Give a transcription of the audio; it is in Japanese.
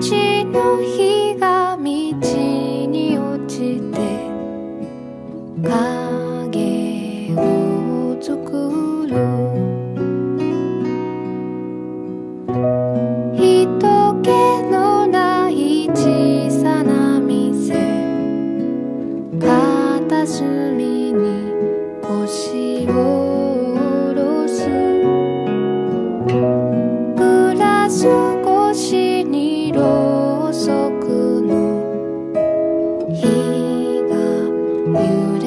ちの日が道に落ちて影を作る。人気のない小さな店片隅に腰を下ろす。暮らすろうそくの火が